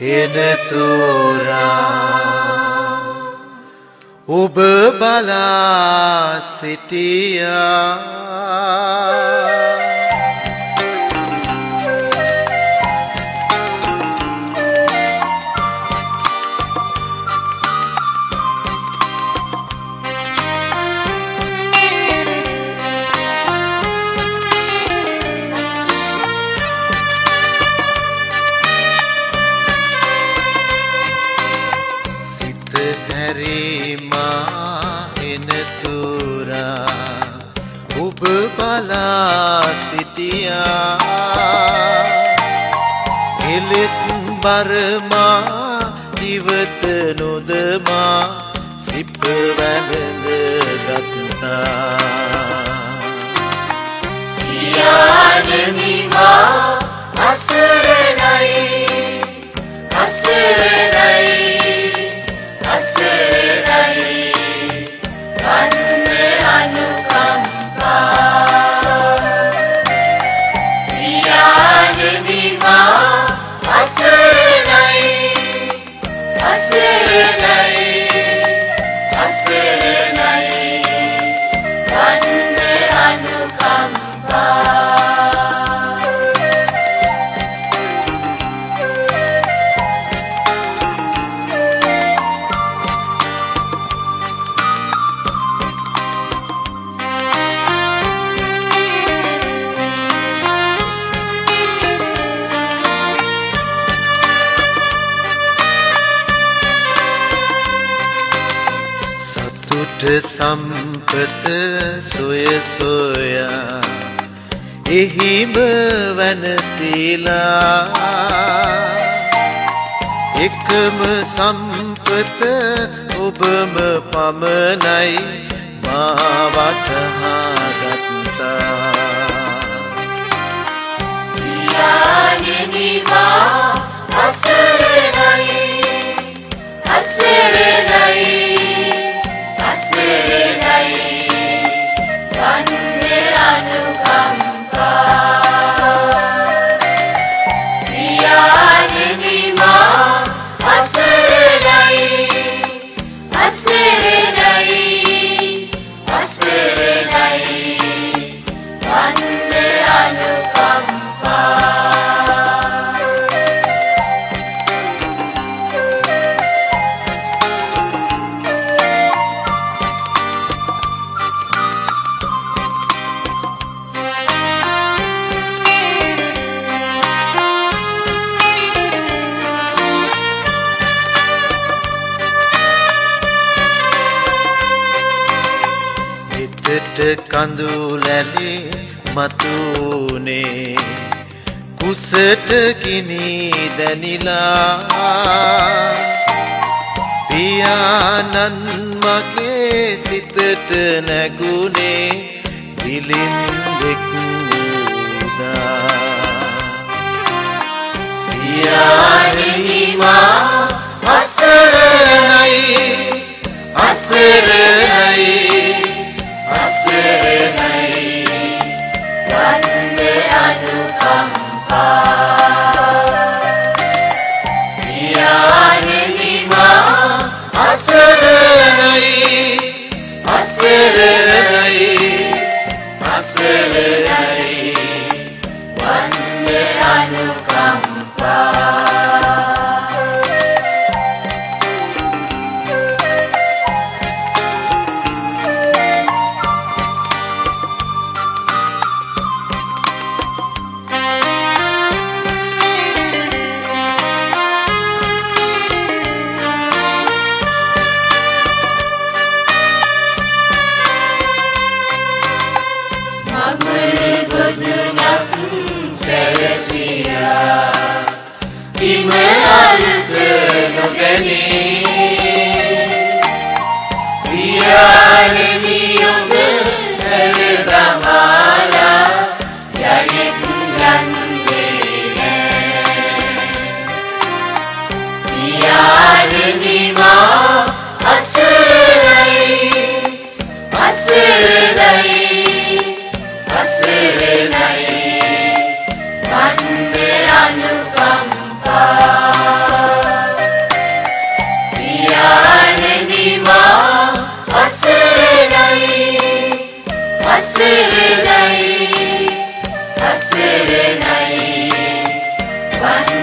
එනතෝරා ඔබ බලා සිටියා. එලෙස් බරමා ඉවත නොදමා සිප වැළඳ ගත්තා. සතුට සම්පත සොය සොයා. එහිම වනසීලා එකම සම්පත ඔබම පමණයි මා වටහාගත්තා යානනිමා අසරණයි අසරණයි. හිතට කඳුලැලි මතුනේ. කුසට ගිනි දැනිලා. පියාණන් මගේ සිතට නැගුණේ දිලින් දෙක් වූදා පියාණනිමා අසරණයි අසරණයි අසරණයි. නොගැනී අසරණයි වන්